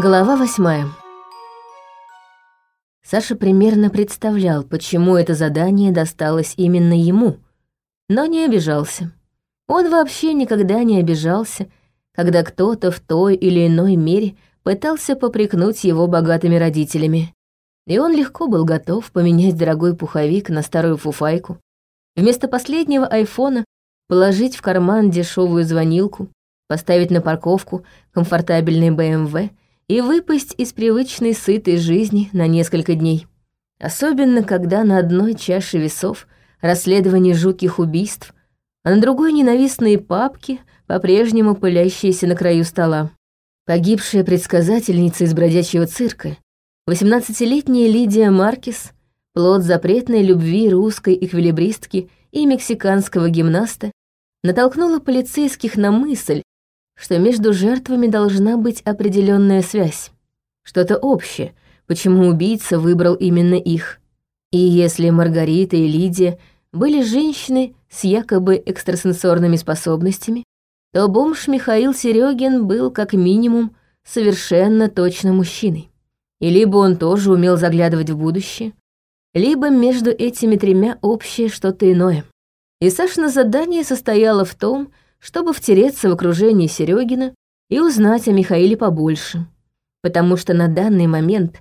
Глава восьмая. Саша примерно представлял, почему это задание досталось именно ему, но не обижался. Он вообще никогда не обижался, когда кто-то в той или иной мере пытался попрекнуть его богатыми родителями. И он легко был готов поменять дорогой пуховик на старую фуфайку, вместо последнего айфона положить в карман дешевую звонилку, поставить на парковку комфортабельный БМВ и выпасть из привычной сытой жизни на несколько дней. Особенно, когда на одной чаше весов расследование жутких убийств, а на другой ненавистные папки, по-прежнему пылящиеся на краю стола. Погибшая предсказательница из бродячего цирка, 18-летняя Лидия Маркис, плод запретной любви русской эквилибристки и мексиканского гимнаста, натолкнула полицейских на мысль, что между жертвами должна быть определенная связь, что-то общее, почему убийца выбрал именно их. И если Маргарита и Лидия были женщины с якобы экстрасенсорными способностями, то бомж Михаил Серегин был как минимум совершенно точно мужчиной. И либо он тоже умел заглядывать в будущее, либо между этими тремя общее что-то иное. И Сашина задание состояло в том, чтобы втереться в окружение Серегина и узнать о Михаиле побольше. Потому что на данный момент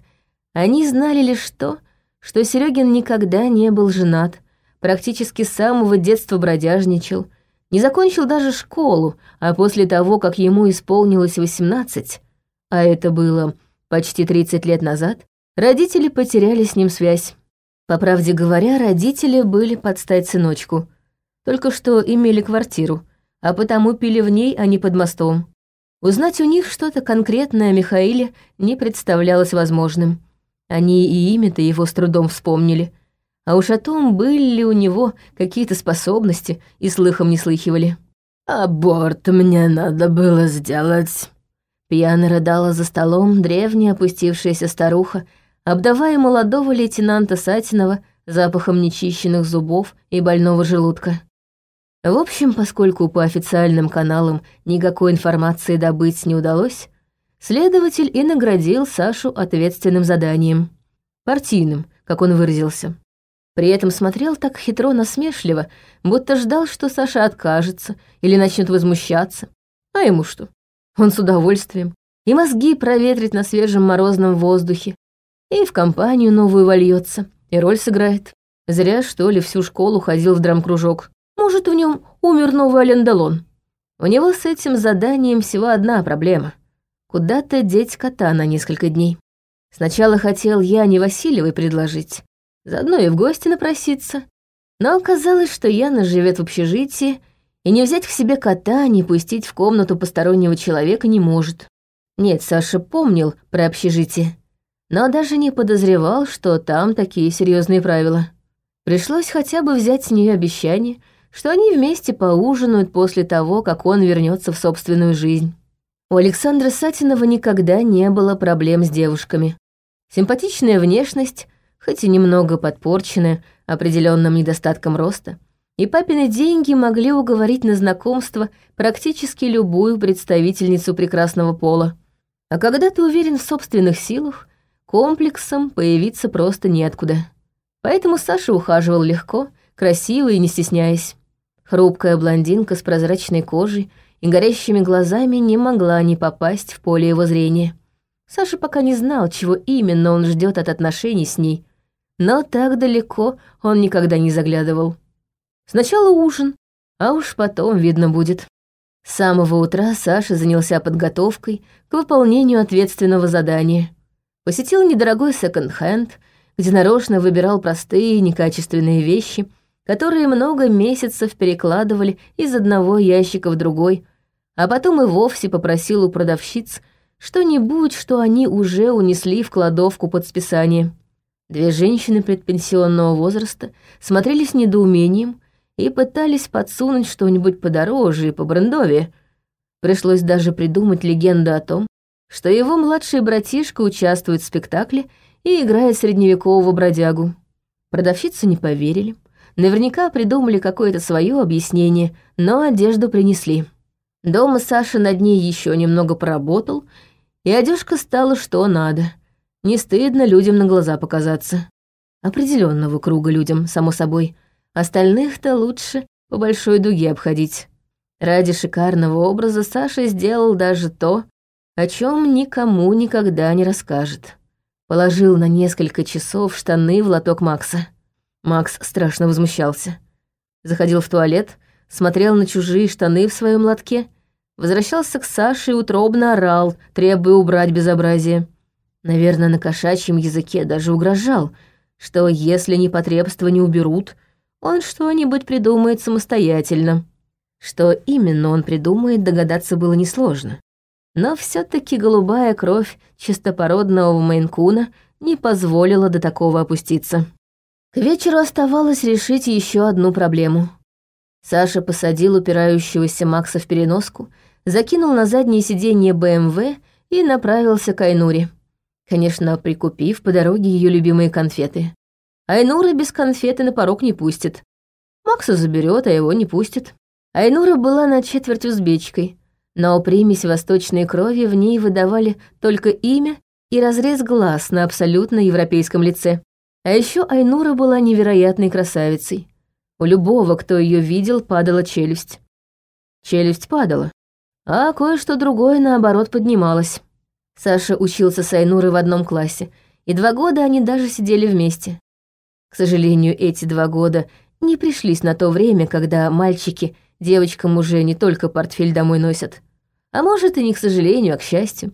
они знали лишь то, что Серегин никогда не был женат, практически с самого детства бродяжничал, не закончил даже школу, а после того, как ему исполнилось 18, а это было почти 30 лет назад, родители потеряли с ним связь. По правде говоря, родители были под стать сыночку, только что имели квартиру, а потому пили в ней, а не под мостом. Узнать у них что-то конкретное о Михаиле не представлялось возможным. Они и имя-то его с трудом вспомнили. А уж о том, были ли у него какие-то способности, и слыхом не слыхивали. «Аборт мне надо было сделать», Пьяно рыдала за столом древняя опустившаяся старуха, обдавая молодого лейтенанта Сатинова запахом нечищенных зубов и больного желудка. В общем, поскольку по официальным каналам никакой информации добыть не удалось, следователь и наградил Сашу ответственным заданием. Партийным, как он выразился. При этом смотрел так хитро насмешливо, будто ждал, что Саша откажется или начнет возмущаться. А ему что? Он с удовольствием. И мозги проветрит на свежем морозном воздухе, и в компанию новую вольется, и роль сыграет. Зря, что ли, всю школу ходил в драмкружок. Может, в нем умер новый Алендалон. У него с этим заданием всего одна проблема. Куда-то деть кота на несколько дней. Сначала хотел я не Васильевой предложить, заодно и в гости напроситься. Но оказалось, что Яна живет в общежитии, и не взять к себе кота, не пустить в комнату постороннего человека не может. Нет, Саша помнил про общежитие, но даже не подозревал, что там такие серьезные правила. Пришлось хотя бы взять с нее обещание — что они вместе поужинают после того, как он вернется в собственную жизнь. У Александра Сатинова никогда не было проблем с девушками. Симпатичная внешность, хоть и немного подпорченная определенным недостатком роста, и папины деньги могли уговорить на знакомство практически любую представительницу прекрасного пола. А когда ты уверен в собственных силах, комплексом появиться просто неоткуда. Поэтому Саша ухаживал легко, красиво и не стесняясь. Хрупкая блондинка с прозрачной кожей и горящими глазами не могла не попасть в поле его зрения. Саша пока не знал, чего именно он ждет от отношений с ней, но так далеко он никогда не заглядывал. Сначала ужин, а уж потом видно будет. С самого утра Саша занялся подготовкой к выполнению ответственного задания. Посетил недорогой секонд-хенд, где нарочно выбирал простые некачественные вещи, которые много месяцев перекладывали из одного ящика в другой, а потом и вовсе попросил у продавщиц что-нибудь, что они уже унесли в кладовку под списание. Две женщины предпенсионного возраста смотрели с недоумением и пытались подсунуть что-нибудь подороже и по брендове. Пришлось даже придумать легенду о том, что его младший братишка участвует в спектакле и играет средневекового бродягу. Продавщицы не поверили, Наверняка придумали какое-то свое объяснение, но одежду принесли. Дома Саша над ней еще немного поработал И одежка стала что надо. Не стыдно людям на глаза показаться. Определенного круга людям, само собой. Остальных-то лучше по большой дуге обходить. Ради шикарного образа Саша сделал даже то, о чем никому никогда не расскажет. Положил на несколько часов штаны в лоток Макса. Макс страшно возмущался. Заходил в туалет, смотрел на чужие штаны в своем лотке, возвращался к Саше и утробно орал, требуя убрать безобразие. Наверное, на кошачьем языке даже угрожал, что если непотребства не уберут, он что-нибудь придумает самостоятельно. Что именно он придумает, догадаться было несложно. Но все таки голубая кровь чистопородного Мейнкуна не позволила до такого опуститься. К вечеру оставалось решить еще одну проблему. Саша посадил упирающегося Макса в переноску, закинул на заднее сиденье БМВ и направился к Айнуре. Конечно, прикупив по дороге ее любимые конфеты. Айнура без конфеты на порог не пустит. Макса заберет, а его не пустит. Айнура была на четверть узбечкой, но примесь восточной крови в ней выдавали только имя и разрез глаз на абсолютно европейском лице. А еще Айнура была невероятной красавицей. У любого, кто ее видел, падала челюсть. Челюсть падала, а кое-что другое, наоборот, поднималось. Саша учился с Айнурой в одном классе, и два года они даже сидели вместе. К сожалению, эти два года не пришлись на то время, когда мальчики — Девочкам уже не только портфель домой носят. А может, и не к сожалению, а к счастью.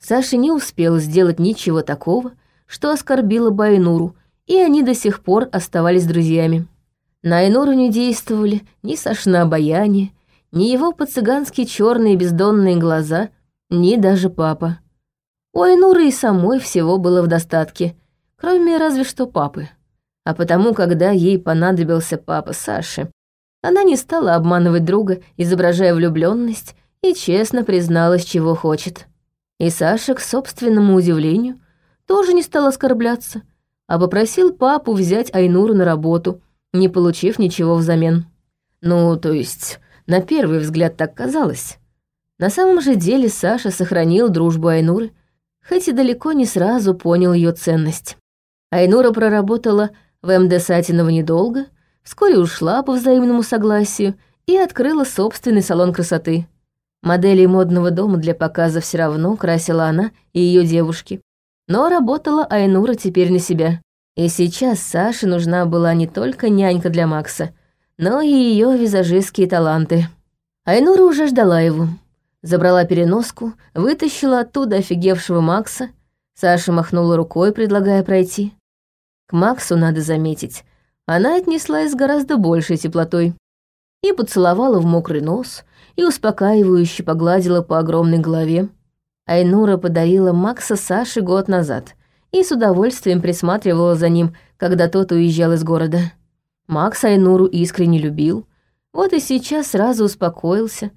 Саша не успел сделать ничего такого, что оскорбило бы Айнуру, и они до сих пор оставались друзьями. На Айнуру не действовали ни Сашина обаяние, ни его по-цыгански черные бездонные глаза, ни даже папа. У Айнуры и самой всего было в достатке, кроме разве что папы. А потому, когда ей понадобился папа Саши, она не стала обманывать друга, изображая влюбленность, и честно призналась, чего хочет. И Саша, к собственному удивлению, тоже не стал оскорбляться, а попросил папу взять Айнуру на работу, не получив ничего взамен. Ну, то есть, на первый взгляд так казалось. На самом же деле Саша сохранил дружбу Айнуры, хоть и далеко не сразу понял ее ценность. Айнура проработала в МД Сатинова недолго, вскоре ушла по взаимному согласию и открыла собственный салон красоты. Моделей модного дома для показа все равно красила она и ее девушки. Но работала Айнура теперь на себя. И сейчас Саше нужна была не только нянька для Макса, но и ее визажистские таланты. Айнура уже ждала его. Забрала переноску, вытащила оттуда офигевшего Макса. Саша махнула рукой, предлагая пройти. К Максу, надо заметить, она отнеслась с гораздо большей теплотой и поцеловала в мокрый нос, и успокаивающе погладила по огромной голове. Айнура подарила Макса Саше год назад и с удовольствием присматривала за ним, когда тот уезжал из города. Макс Айнуру искренне любил, вот и сейчас сразу успокоился,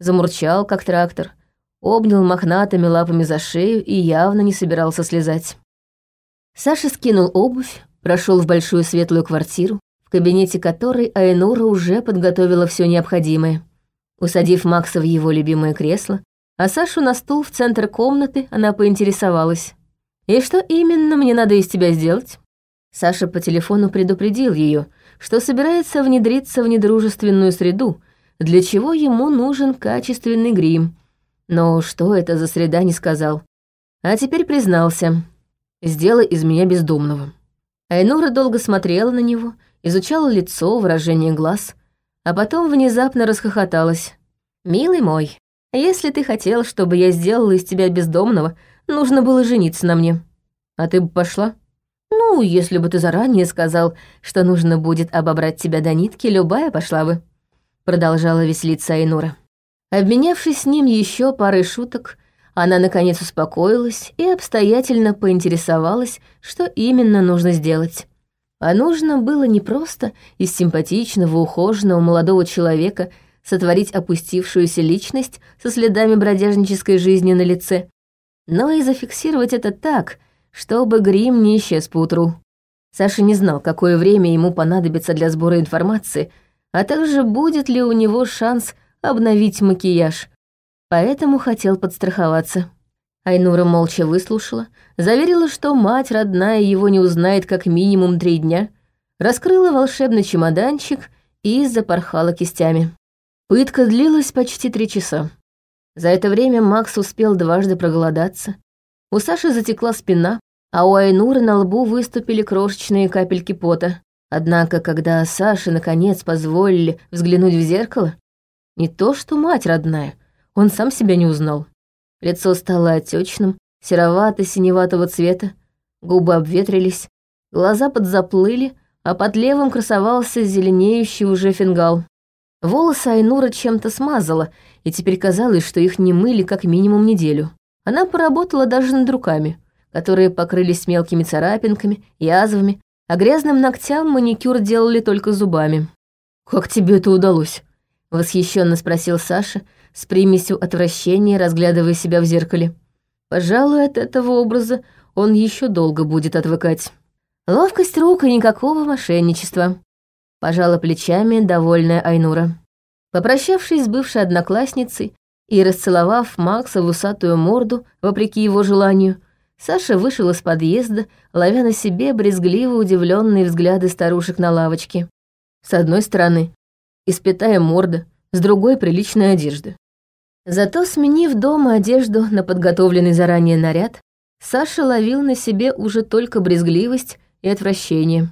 замурчал, как трактор, обнял мохнатыми лапами за шею и явно не собирался слезать. Саша скинул обувь, прошел в большую светлую квартиру, в кабинете которой Айнура уже подготовила все необходимое. Усадив Макса в его любимое кресло, а Сашу на стул в центр комнаты, она поинтересовалась. «И что именно мне надо из тебя сделать?» Саша по телефону предупредил ее, что собирается внедриться в недружественную среду, для чего ему нужен качественный грим. Но что это за среда, не сказал. А теперь признался. «Сделай из меня бездомного». Айнура долго смотрела на него, изучала лицо, выражение глаз, а потом внезапно расхохоталась. «Милый мой, если ты хотел, чтобы я сделала из тебя бездомного, нужно было жениться на мне. А ты бы пошла? Ну, если бы ты заранее сказал, что нужно будет обобрать тебя до нитки, любая пошла бы», продолжала веселиться Айнура. Обменявшись с ним еще парой шуток, она, наконец, успокоилась и обстоятельно поинтересовалась, что именно нужно сделать. А нужно было не просто из симпатичного, ухоженного молодого человека сотворить опустившуюся личность со следами бродяжнической жизни на лице, но и зафиксировать это так, чтобы грим не исчез поутру. Саша не знал, какое время ему понадобится для сбора информации, а также будет ли у него шанс обновить макияж, поэтому хотел подстраховаться. Айнура молча выслушала, заверила, что мать родная его не узнает как минимум три дня, раскрыла волшебный чемоданчик и запорхала кистями. Пытка длилась почти три часа. За это время Макс успел дважды проголодаться. У Саши затекла спина, а у Айнуры на лбу выступили крошечные капельки пота. Однако, когда Саше наконец позволили взглянуть в зеркало, не то что мать родная, он сам себя не узнал. Лицо стало отечным, серовато-синеватого цвета, губы обветрились, глаза подзаплыли, а под левым красовался зеленеющий уже фингал. Волосы Айнура чем-то смазала, и теперь казалось, что их не мыли как минимум неделю. Она поработала даже над руками, которые покрылись мелкими царапинками, язвами, а грязным ногтям маникюр делали только зубами. «Как тебе это удалось?» — восхищенно спросил Саша, с примесью отвращения, разглядывая себя в зеркале. Пожалуй, от этого образа он еще долго будет отвыкать. Ловкость рук и никакого мошенничества. Пожала плечами довольная Айнура. Попрощавшись с бывшей одноклассницей и расцеловав Макса в усатую морду, вопреки его желанию, Саша вышел из подъезда, ловя на себе брезгливо удивленные взгляды старушек на лавочке. С одной стороны, испятая морда, с другой — приличная одежда. Зато, сменив дома одежду на подготовленный заранее наряд, Саша ловил на себе уже только брезгливость и отвращение.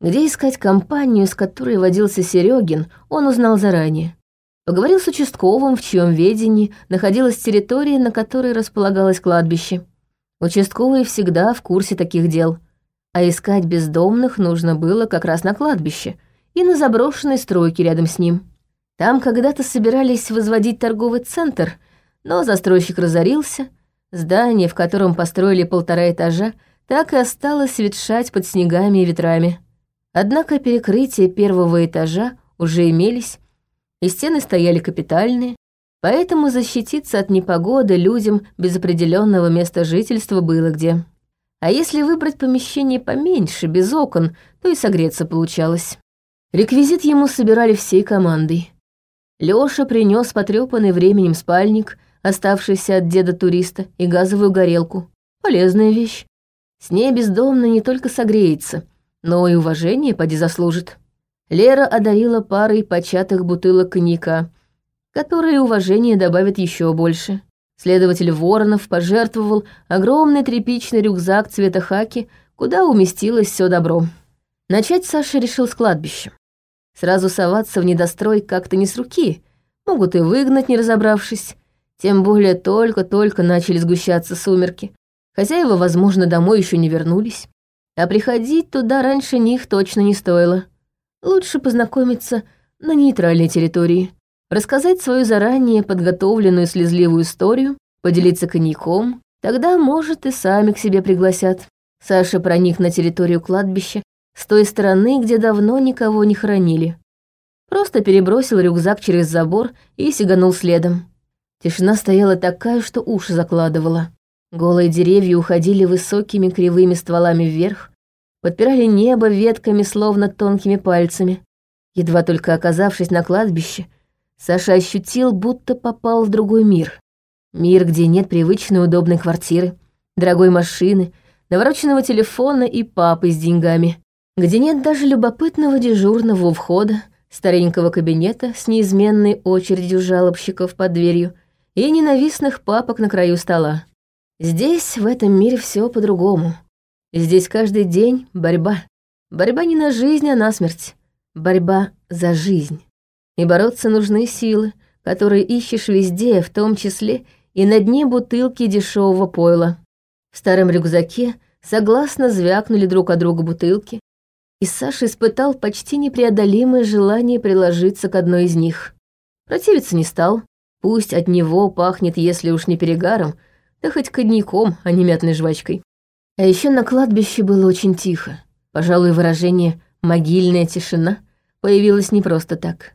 Где искать компанию, с которой водился Серегин, он узнал заранее. Поговорил с участковым, в чьем ведении находилась территория, на которой располагалось кладбище. Участковый всегда в курсе таких дел. А искать бездомных нужно было как раз на кладбище и на заброшенной стройке рядом с ним. Там когда-то собирались возводить торговый центр, но застройщик разорился, здание, в котором построили полтора этажа, так и осталось ветшать под снегами и ветрами. Однако перекрытия первого этажа уже имелись, и стены стояли капитальные, Поэтому защититься от непогоды людям без определенного места жительства было где. А если выбрать помещение поменьше, без окон, то и согреться получалось. Реквизит ему собирали всей командой. Лёша принёс потрёпанный временем спальник, оставшийся от деда-туриста, и газовую горелку. Полезная вещь. С ней бездомно не только согреется, но и уважение поди заслужит. Лера одарила парой початых бутылок коньяка, которые уважение добавят еще больше. Следователь Воронов пожертвовал огромный тряпичный рюкзак цвета хаки, куда уместилось все добро. Начать Саша решил с кладбища. Сразу соваться в недострой как-то не с руки, могут и выгнать, не разобравшись. Тем более только-только начали сгущаться сумерки. Хозяева, возможно, домой еще не вернулись. А приходить туда раньше них точно не стоило. Лучше познакомиться на нейтральной территории рассказать свою заранее подготовленную слезливую историю, поделиться коньяком, тогда, может, и сами к себе пригласят. Саша проник на территорию кладбища с той стороны, где давно никого не хоронили. Просто перебросил рюкзак через забор и сиганул следом. Тишина стояла такая, что уши закладывала. Голые деревья уходили высокими кривыми стволами вверх, подпирали небо ветками, словно тонкими пальцами. Едва только оказавшись на кладбище, Саша ощутил, будто попал в другой мир. Мир, где нет привычной удобной квартиры, дорогой машины, навороченного телефона и папы с деньгами, где нет даже любопытного дежурного у входа, старенького кабинета с неизменной очередью жалобщиков под дверью и ненавистных папок на краю стола. Здесь, в этом мире, все по-другому. Здесь каждый день борьба. Борьба не на жизнь, а на смерть. Борьба за жизнь. И бороться нужны силы, которые ищешь везде, в том числе и на дне бутылки дешевого пойла. В старом рюкзаке согласно звякнули друг от друга бутылки, и Саша испытал почти непреодолимое желание приложиться к одной из них. Противиться не стал. Пусть от него пахнет, если уж не перегаром, да хоть коньяком, а не мятной жвачкой. А еще на кладбище было очень тихо. Пожалуй, выражение «могильная тишина» появилось не просто так.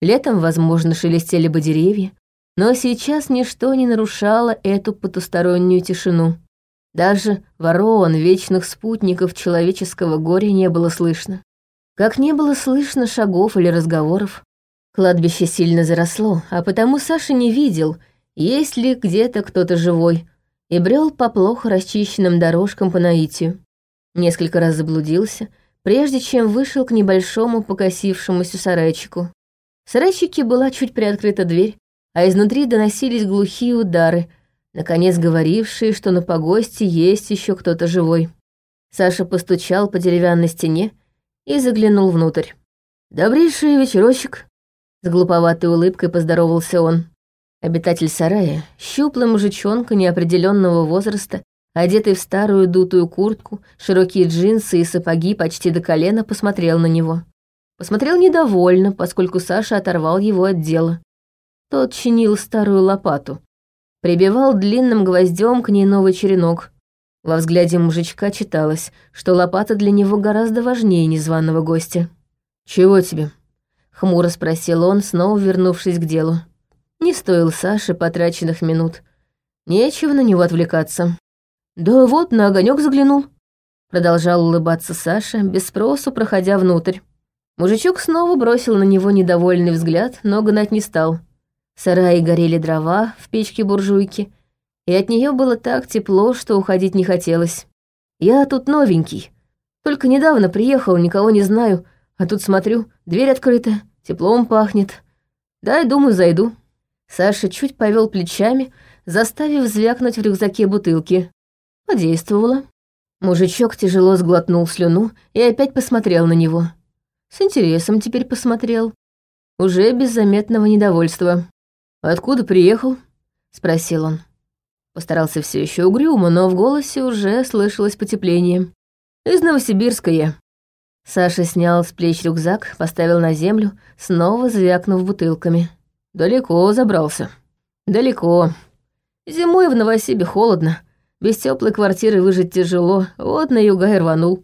Летом, возможно, шелестели бы деревья, но сейчас ничто не нарушало эту потустороннюю тишину. Даже ворон, вечных спутников человеческого горя не было слышно. Как не было слышно шагов или разговоров. Кладбище сильно заросло, а потому Саша не видел, есть ли где-то кто-то живой, и брел по плохо расчищенным дорожкам по наитию. Несколько раз заблудился, прежде чем вышел к небольшому покосившемуся сарайчику. В сарайчике была чуть приоткрыта дверь, а изнутри доносились глухие удары, наконец говорившие, что на погосте есть еще кто-то живой. Саша постучал по деревянной стене и заглянул внутрь. «Добрейший вечерочек», — с глуповатой улыбкой поздоровался он. Обитатель сарая, щуплый мужичонка неопределенного возраста, одетый в старую дутую куртку, широкие джинсы и сапоги почти до колена, посмотрел на него. Посмотрел недовольно, поскольку Саша оторвал его от дела. Тот чинил старую лопату. Прибивал длинным гвоздем к ней новый черенок. Во взгляде мужичка читалось, что лопата для него гораздо важнее незваного гостя. «Чего тебе?» — хмуро спросил он, снова вернувшись к делу. Не стоил Саше потраченных минут. Нечего на него отвлекаться. «Да вот, на огонек заглянул», — продолжал улыбаться Саша, без спросу проходя внутрь. Мужичок снова бросил на него недовольный взгляд, но гнать не стал. В сарае горели дрова в печке буржуйки, и от нее было так тепло, что уходить не хотелось. «Я тут новенький. Только недавно приехал, никого не знаю, а тут смотрю, дверь открыта, теплом пахнет. Дай, думаю, зайду». Саша чуть повел плечами, заставив звякнуть в рюкзаке бутылки. Подействовало. Мужичок тяжело сглотнул слюну и опять посмотрел на него. С интересом теперь посмотрел. Уже без заметного недовольства. «Откуда приехал?» — спросил он. Постарался все еще угрюмо, но в голосе уже слышалось потепление. «Из Новосибирска я». Саша снял с плеч рюкзак, поставил на землю, снова звякнув бутылками. Далеко забрался. Далеко. Зимой в Новосибе холодно. Без теплой квартиры выжить тяжело. Вот на юга и рванул.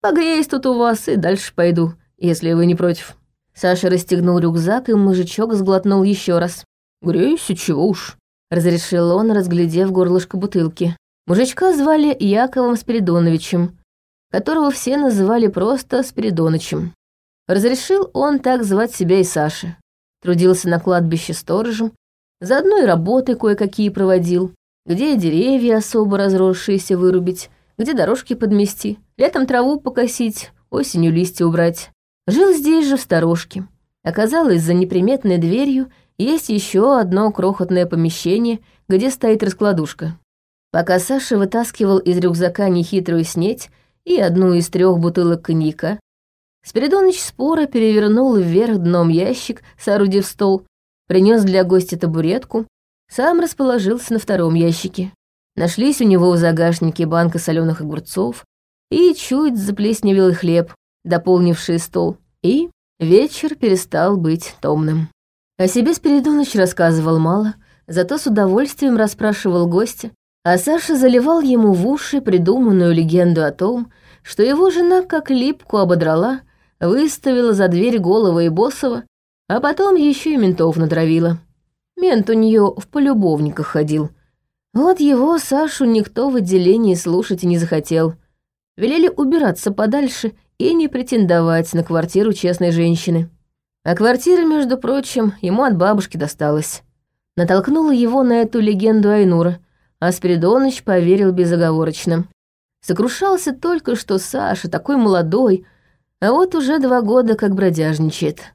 Погреюсь тут у вас и дальше пойду, если вы не против. Саша расстегнул рюкзак, и мужичок сглотнул еще раз. «Греюсь, чего уж», — разрешил он, разглядев горлышко бутылки. Мужичка звали Яковом Спиридоновичем, которого все называли просто Спиридонычем. Разрешил он так звать себя и Саши трудился на кладбище сторожем, заодно и работы кое-какие проводил, где деревья особо разросшиеся вырубить, где дорожки подмести, летом траву покосить, осенью листья убрать. Жил здесь же в сторожке. Оказалось, за неприметной дверью есть еще одно крохотное помещение, где стоит раскладушка. Пока Саша вытаскивал из рюкзака нехитрую снеть и одну из трех бутылок коньяка, Спиридоныч споро перевернул вверх дном ящик, соорудив стол, принес для гостя табуретку, сам расположился на втором ящике. Нашлись у него в загашнике банка соленых огурцов и чуть заплесневелый хлеб, дополнивший стол. И вечер перестал быть томным. О себе Спиридоныч рассказывал мало, зато с удовольствием расспрашивал гостя, а Саша заливал ему в уши придуманную легенду о том, что его жена как липку ободрала, выставила за дверь голого и боссова, а потом еще и ментов натравила. Мент у нее в полюбовниках ходил. Вот его, Сашу, никто в отделении слушать и не захотел. Велели убираться подальше и не претендовать на квартиру честной женщины. А квартира, между прочим, ему от бабушки досталась. Натолкнула его на эту легенду Айнура, а Спиридоныч поверил безоговорочно. Сокрушался только, что Саша, такой молодой, а вот уже два года как бродяжничает.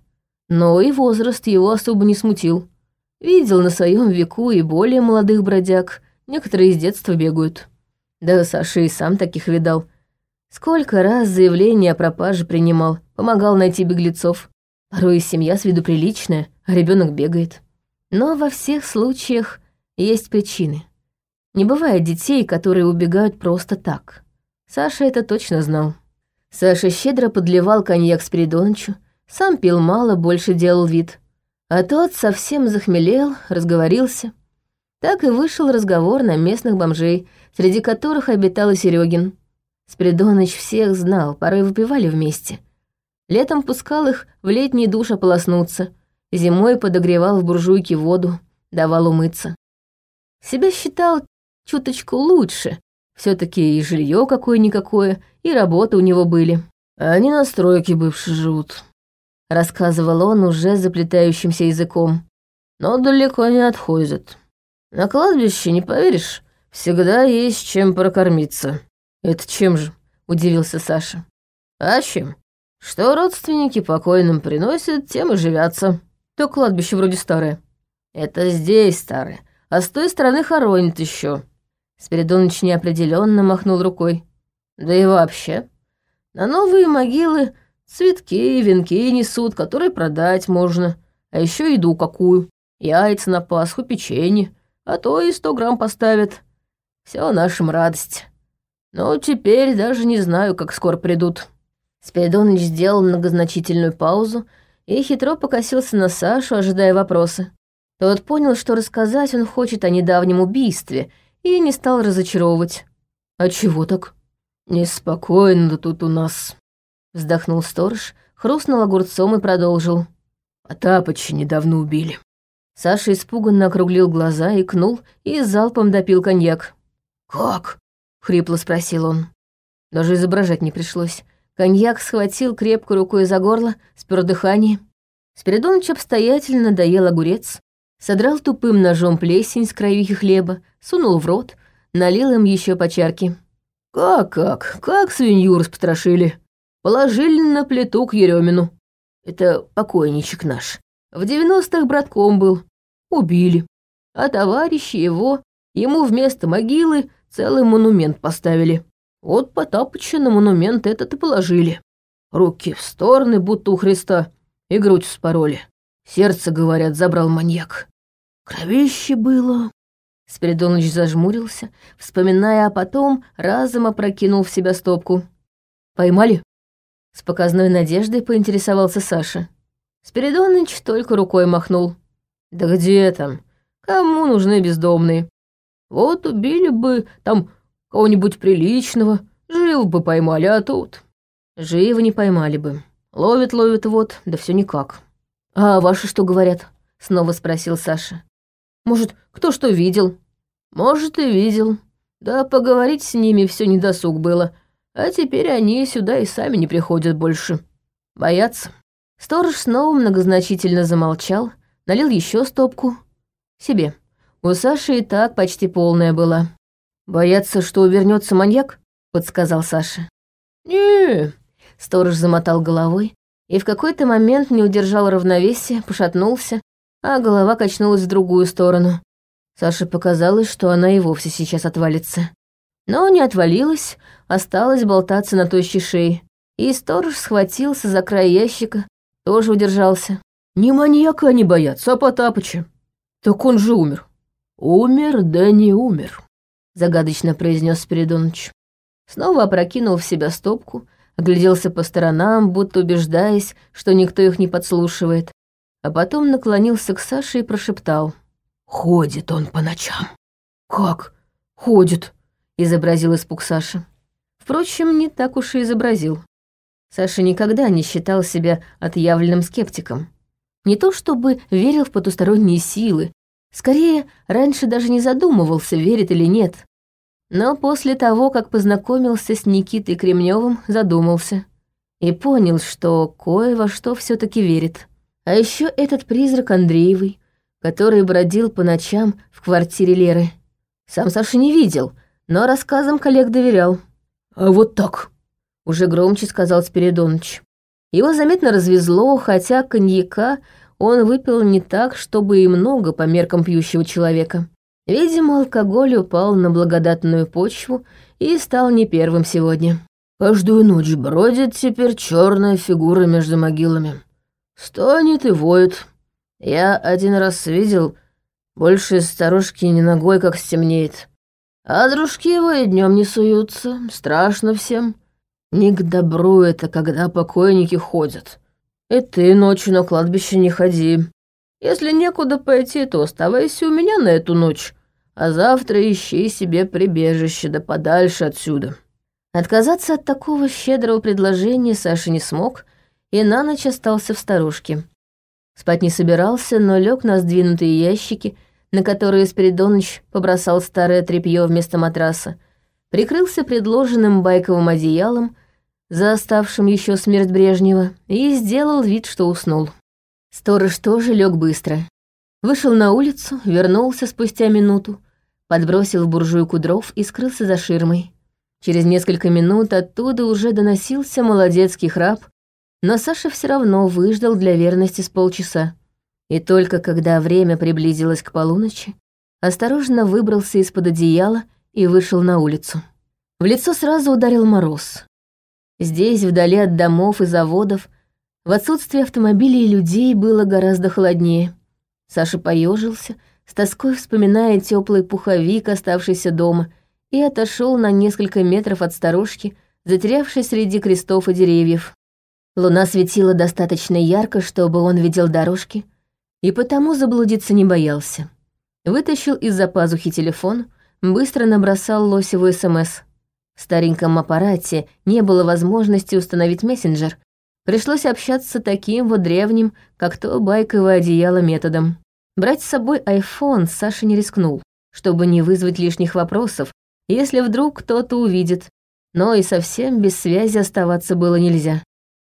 Но и возраст его особо не смутил. Видел на своем веку и более молодых бродяг, некоторые из детства бегают. Да Саша и сам таких видал. Сколько раз заявление о пропаже принимал, помогал найти беглецов. Порой семья с виду приличная, а ребенок бегает. Но во всех случаях есть причины. Не бывает детей, которые убегают просто так. Саша это точно знал. Саша щедро подливал коньяк Спиридонычу, сам пил мало, больше делал вид. А тот совсем захмелел, разговорился. Так и вышел разговор на местных бомжей, среди которых обитал и Серегин. Спиридоныч всех знал, порой выпивали вместе. Летом пускал их в летний душ ополоснуться, зимой подогревал в буржуйке воду, давал умыться. Себя считал чуточку лучше, все таки и жилье какое-никакое, и работы у него были. Они на стройке бывшие живут. Рассказывал он уже заплетающимся языком. Но далеко не отходят. На кладбище, не поверишь, Всегда есть чем прокормиться. Это чем же? Удивился Саша. А чем? Что родственники покойным приносят, тем и живятся. То кладбище вроде старое. Это здесь старое, а с той стороны хоронят еще. Спиридоныч неопределенно махнул рукой. Да и вообще, на новые могилы цветки и венки несут, которые продать можно, а еще еду какую. Яйца на Пасху, печенье, а то и сто грамм поставят. Все нашим радость. Но теперь даже не знаю, как скоро придут. Спиридоныч сделал многозначительную паузу и хитро покосился на Сашу, ожидая вопроса. Тот понял, что рассказать он хочет о недавнем убийстве, и не стал разочаровывать. «А чего так?» «Неспокойно тут у нас», — вздохнул сторож, хрустнул огурцом и продолжил. «Потапыча недавно убили». Саша испуганно округлил глаза, икнул и залпом допил коньяк. «Как?» — хрипло спросил он. Даже изображать не пришлось. Коньяк схватил крепкой рукой за горло, спер дыхание. Спиридоныч обстоятельно доел огурец, содрал тупым ножом плесень с кровихи хлеба, сунул в рот, налил им еще по чарке. «Как-как? Как свинью распотрошили? Положили на плиту к Еремину. Это покойничек наш. В девяностых братком был. Убили. А товарищи его, ему вместо могилы целый монумент поставили. Вот Потапыча на монумент этот и положили. Руки в стороны, будто у Христа, и грудь вспороли. Сердце, говорят, забрал маньяк. Кровище было. Спиридоныч зажмурился, вспоминая, а потом разом опрокинул в себя стопку. «Поймали?» С показной надеждой поинтересовался Саша. Спиридоныч только рукой махнул. «Да где там? Кому нужны бездомные? Вот убили бы там Кого-нибудь приличного, жив бы поймали, а тут... Живо не поймали бы. Ловят, ловят вот, да все никак. А ваши что говорят? Снова спросил Саша. Может, кто что видел? Может, и видел. Да поговорить с ними все недосуг было. А теперь они сюда и сами не приходят больше. Боятся. Сторож снова многозначительно замолчал, налил еще стопку. Себе. У Саши и так почти полная была. «Боятся, что вернется маньяк?» — подсказал Саша. не Сторож замотал головой и в какой-то момент не удержал равновесия, пошатнулся, а голова качнулась в другую сторону. Саше показалось, что она и вовсе сейчас отвалится. Но не отвалилась, осталась болтаться на тощей шее. И сторож схватился за край ящика, тоже удержался. «Не маньяка они боятся, а Потапыча. Так он же умер». «Умер, да не умер», загадочно произнес Спиридоныч. Снова опрокинул в себя стопку, огляделся по сторонам, будто убеждаясь, что никто их не подслушивает, а потом наклонился к Саше и прошептал. «Ходит он по ночам». «Как? Ходит?» — изобразил испуг Саши. Впрочем, не так уж и изобразил. Саша никогда не считал себя отъявленным скептиком. Не то чтобы верил в потусторонние силы Скорее, раньше даже не задумывался, верит или нет. Но после того, как познакомился с Никитой Кремневым, задумался. И понял, что кое во что все таки верит. А еще этот призрак Андреевый, который бродил по ночам в квартире Леры. Сам Саша не видел, но рассказам коллег доверял. «А вот так», — уже громче сказал Спиридоныч. Его заметно развезло, хотя коньяка он выпил не так, чтобы и много по меркам пьющего человека. Видимо, алкоголь упал на благодатную почву и стал не первым сегодня. Каждую ночь бродит теперь черная фигура между могилами. Стонет и воет. Я один раз видел, больше старушки не ногой как стемнеет. А дружки его и днем не суются, страшно всем. Не к добру это, когда покойники ходят. И ты ночью на кладбище не ходи. Если некуда пойти, то оставайся у меня на эту ночь, а завтра ищи себе прибежище да подальше отсюда». Отказаться от такого щедрого предложения Саша не смог и на ночь остался в старушке. Спать не собирался, но лег на сдвинутые ящики, на которые Спиридоныч побросал старое тряпье вместо матраса, прикрылся предложенным байковым одеялом, за оставшим еще смерть Брежнева, и сделал вид, что уснул. Сторож тоже лег быстро. Вышел на улицу, вернулся спустя минуту, подбросил в буржуйку дров и скрылся за ширмой. Через несколько минут оттуда уже доносился молодецкий храп, но Саша все равно выждал для верности с полчаса. И только когда время приблизилось к полуночи, осторожно выбрался из-под одеяла и вышел на улицу. В лицо сразу ударил мороз. Здесь, вдали от домов и заводов, в отсутствие автомобилей и людей было гораздо холоднее. Саша поежился, с тоской вспоминая теплый пуховик, оставшийся дома, и отошел на несколько метров от сторожки, затерявшись среди крестов и деревьев. Луна светила достаточно ярко, чтобы он видел дорожки, и потому заблудиться не боялся. Вытащил из-за пазухи телефон, быстро набросал Лосеву СМС. В стареньком аппарате не было возможности установить мессенджер. Пришлось общаться таким вот древним, как то байковое одеяло методом. Брать с собой айфон Саша не рискнул, чтобы не вызвать лишних вопросов, если вдруг кто-то увидит. Но и совсем без связи оставаться было нельзя.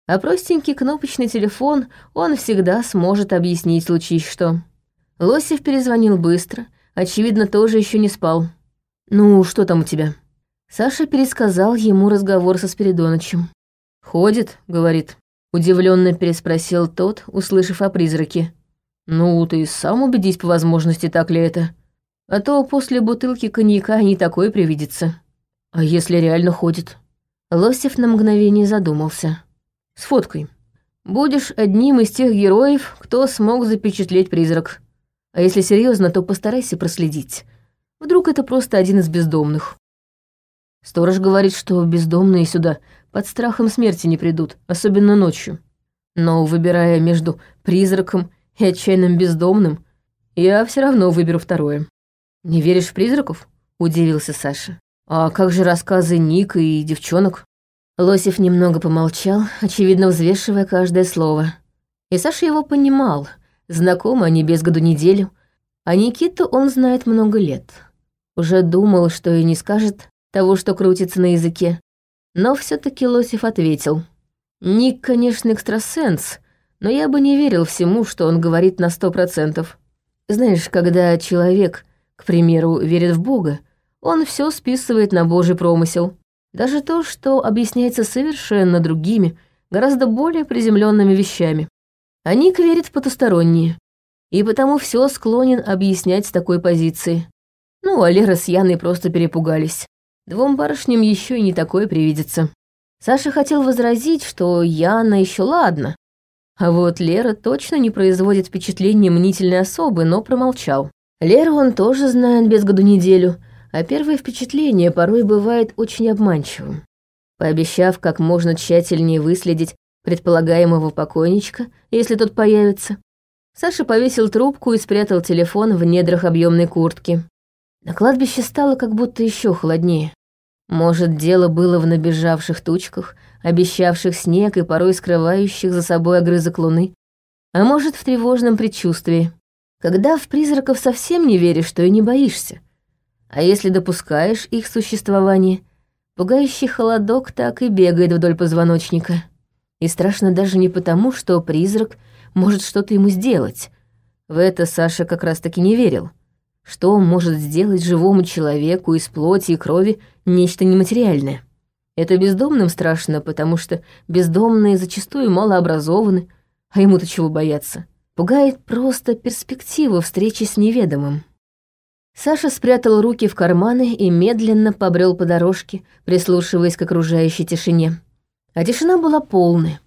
А простенький кнопочный телефон он всегда сможет объяснить случись что. Лосев перезвонил быстро, очевидно, тоже еще не спал. «Ну, что там у тебя?» Саша пересказал ему разговор со Спиридонычем. «Ходит», — говорит. Удивленно переспросил тот, услышав о призраке. «Ну, ты сам убедись по возможности, так ли это. А то после бутылки коньяка не такое привидится. А если реально ходит?» Лосев на мгновение задумался. «С фоткой. Будешь одним из тех героев, кто смог запечатлеть призрак. А если серьезно, то постарайся проследить. Вдруг это просто один из бездомных. Сторож говорит, что бездомные сюда под страхом смерти не придут, особенно ночью. Но, выбирая между призраком и отчаянным бездомным, я все равно выберу второе. «Не веришь в призраков?» — удивился Саша. «А как же рассказы Ника и девчонок?» Лосев немного помолчал, очевидно взвешивая каждое слово. И Саша его понимал. Знакомы они без году неделю, а Никиту он знает много лет. Уже думал, что и не скажет, того, что крутится на языке. Но все таки Лосев ответил. «Ник, конечно, экстрасенс, но я бы не верил всему, что он говорит на сто процентов. Знаешь, когда человек, к примеру, верит в Бога, он все списывает на Божий промысел. Даже то, что объясняется совершенно другими, гораздо более приземленными вещами. А Ник верит в потусторонние, и потому все склонен объяснять с такой позиции. Ну, а Лера с Яной просто перепугались. Двум барышням еще и не такое привидится. Саша хотел возразить, что Яна еще ладно. А вот Лера точно не производит впечатления мнительной особы, но промолчал. Леру он тоже знает без году неделю, а первое впечатление порой бывает очень обманчивым. Пообещав как можно тщательнее выследить предполагаемого покойничка, если тот появится, Саша повесил трубку и спрятал телефон в недрах объемной куртки. На кладбище стало как будто еще холоднее. Может, дело было в набежавших тучках, обещавших снег и порой скрывающих за собой огрызок луны, а может, в тревожном предчувствии. Когда в призраков совсем не веришь, то и не боишься. А если допускаешь их существование, пугающий холодок так и бегает вдоль позвоночника. И страшно даже не потому, что призрак может что-то ему сделать. В это Саша как раз-таки не верил — что может сделать живому человеку из плоти и крови нечто нематериальное? Это бездомным страшно, потому что бездомные зачастую малообразованы, а ему-то чего бояться? Пугает просто перспектива встречи с неведомым. Саша спрятал руки в карманы и медленно побрел по дорожке, прислушиваясь к окружающей тишине. А тишина была полная.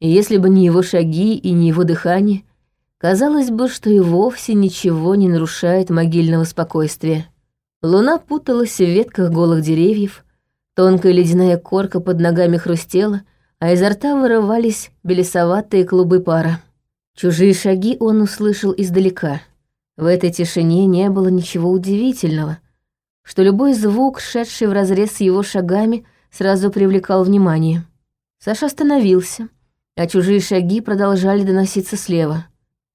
И если бы не его шаги и не его дыхание, Казалось бы, что и вовсе ничего не нарушает могильного спокойствия. Луна путалась в ветках голых деревьев, тонкая ледяная корка под ногами хрустела, а изо рта вырывались белесоватые клубы пара. Чужие шаги он услышал издалека. В этой тишине не было ничего удивительного, что любой звук, шедший вразрез с его шагами, сразу привлекал внимание. Саша остановился, а чужие шаги продолжали доноситься слева.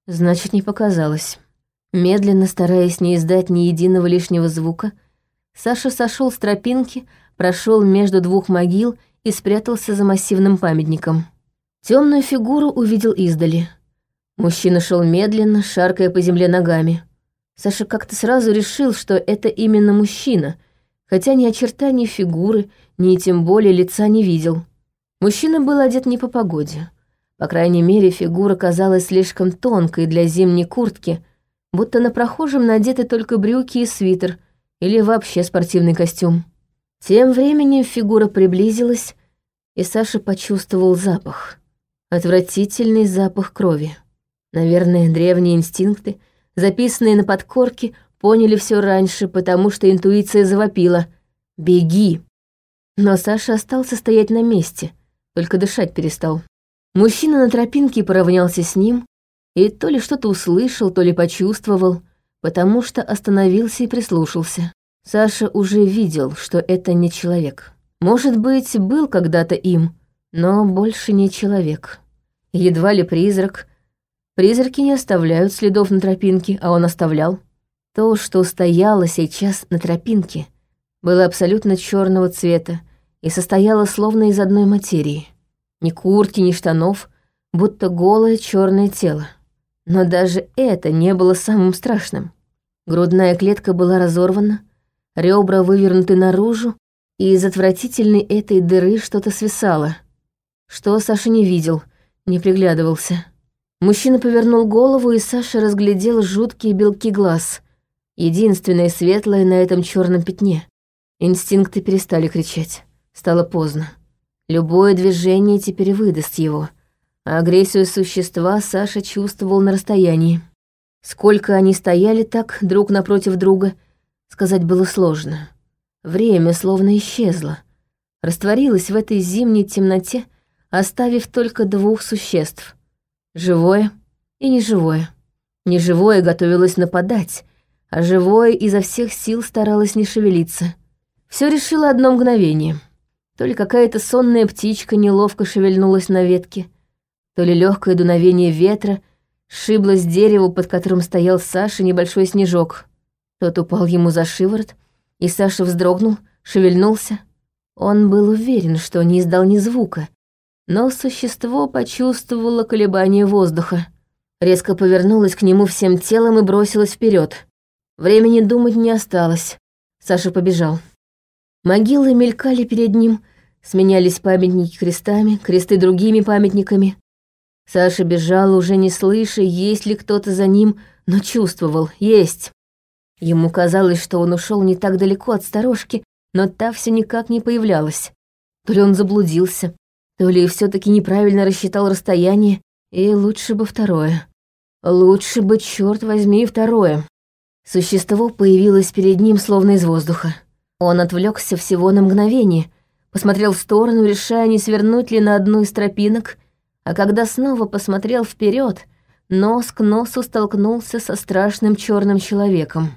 Значит, не показалось. Медленно, стараясь не издать ни единого лишнего звука, Саша сошел с тропинки, прошел между двух могил и спрятался за массивным памятником. Темную фигуру увидел издали. Мужчина шел медленно, шаркая по земле ногами. Саша как-то сразу решил, что это именно мужчина, хотя ни очертаний фигуры, ни тем более лица не видел. Мужчина был одет не по погоде. По крайней мере, фигура казалась слишком тонкой для зимней куртки, будто на прохожем надеты только брюки и свитер или вообще спортивный костюм. Тем временем фигура приблизилась, и Саша почувствовал запах. Отвратительный запах крови. Наверное, древние инстинкты, записанные на подкорке, поняли все раньше, потому что интуиция завопила «Беги!». Но Саша остался стоять на месте, только дышать перестал. Мужчина на тропинке поравнялся с ним и то ли что-то услышал, то ли почувствовал, потому что остановился и прислушался. Саша уже видел, что это не человек. Может быть, был когда-то им, но больше не человек. Едва ли призрак. Призраки не оставляют следов на тропинке, а он оставлял. То, что стояло сейчас на тропинке, было абсолютно черного цвета и состояло словно из одной материи. Ни куртки, ни штанов, будто голое черное тело. Но даже это не было самым страшным. Грудная клетка была разорвана, ребра вывернуты наружу, и из отвратительной этой дыры что-то свисало. Что Саша не видел, не приглядывался. Мужчина повернул голову, и Саша разглядел жуткие белки глаз, единственное светлое на этом черном пятне. Инстинкты перестали кричать. Стало поздно. Любое движение теперь выдаст его. А агрессию существа Саша чувствовал на расстоянии. Сколько они стояли так друг напротив друга, сказать было сложно. Время словно исчезло, растворилось в этой зимней темноте, оставив только двух существ — живое и неживое. Неживое готовилось нападать, а живое изо всех сил старалось не шевелиться. Все решило одно мгновение. То ли какая-то сонная птичка неловко шевельнулась на ветке, то ли легкое дуновение ветра шибло с под которым стоял Саша, небольшой снежок. Тот упал ему за шиворот, и Саша вздрогнул, шевельнулся. Он был уверен, что не издал ни звука, но существо почувствовало колебание воздуха. Резко повернулось к нему всем телом и бросилось вперед. Времени думать не осталось. Саша побежал. Могилы мелькали перед ним, сменялись памятники крестами, кресты другими памятниками. Саша бежал, уже не слыша, есть ли кто-то за ним, но чувствовал, есть. Ему казалось, что он ушел не так далеко от сторожки, но та все никак не появлялась. То ли он заблудился, то ли все таки неправильно рассчитал расстояние, и лучше бы второе. Лучше бы, черт возьми, второе. Существо появилось перед ним словно из воздуха. Он отвлекся всего на мгновение, посмотрел в сторону, решая, не свернуть ли на одну из тропинок, а когда снова посмотрел вперед, нос к носу столкнулся со страшным черным человеком.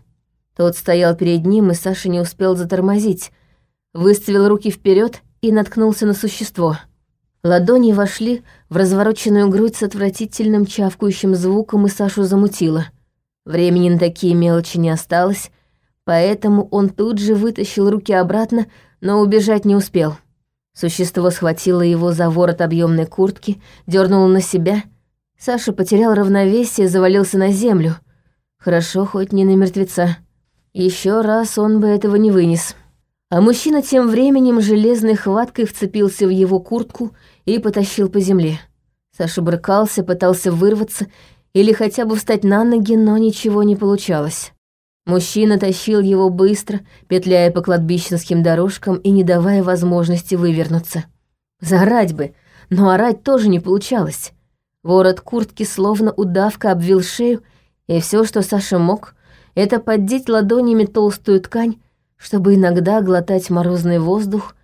Тот стоял перед ним, и Саша не успел затормозить. Выставил руки вперед и наткнулся на существо. Ладони вошли в развороченную грудь с отвратительным чавкающим звуком, и Сашу замутило. Времени на такие мелочи не осталось, поэтому он тут же вытащил руки обратно, но убежать не успел. Существо схватило его за ворот объемной куртки, дернуло на себя. Саша потерял равновесие, завалился на землю. Хорошо, хоть не на мертвеца. Еще раз он бы этого не вынес. А мужчина тем временем железной хваткой вцепился в его куртку и потащил по земле. Саша брыкался, пытался вырваться или хотя бы встать на ноги, но ничего не получалось. Мужчина тащил его быстро, петляя по кладбищенским дорожкам и не давая возможности вывернуться. Заорать бы, но орать тоже не получалось. Ворот куртки словно удавка обвил шею, и все, что Саша мог, это поддеть ладонями толстую ткань, чтобы иногда глотать морозный воздух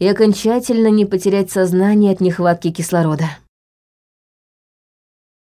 и окончательно не потерять сознание от нехватки кислорода.